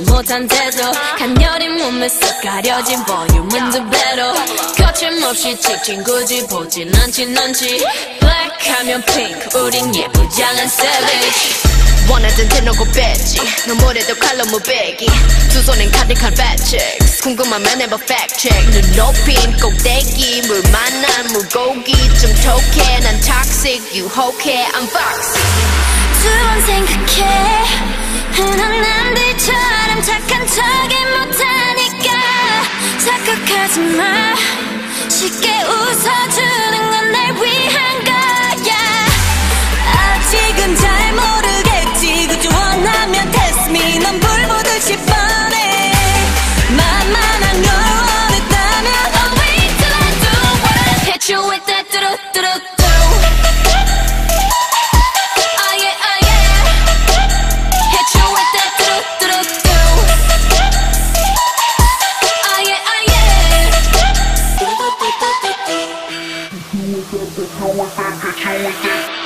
못한 태도 간녀린 몸에 쓱 가려진 볼륨은 두 배로. 거침없이 찍힌 굳이 보진 않진 않지. Black 하면 pink 우린 예쁘장한 savage. 원하던 대놓고 뺐지 너무래도 칼로 무배기. 두 손엔 가득한 fat checks 궁금하면 해봐 fact 눈 높인 꼭대기 물 만난 물고기. 좀 톡해 난 toxic 유혹해 I'm fox 두번 생각해 쉽게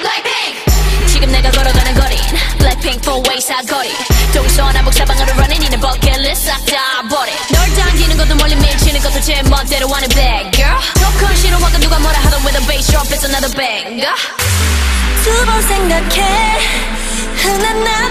Blackpink. 지금 내가 걸어가는 거린 Blackpink four way 사거리 동서남북 사방으로 running 이는 버킷리스트 싹다 버려 널 당기는 것도 멀리 밀치는 것도 제 멋대로 하는 bad girl 더큰 싫어하고 누가 뭐라 하던 with a bass drop it's another banger 두 번 생각해 흔한 남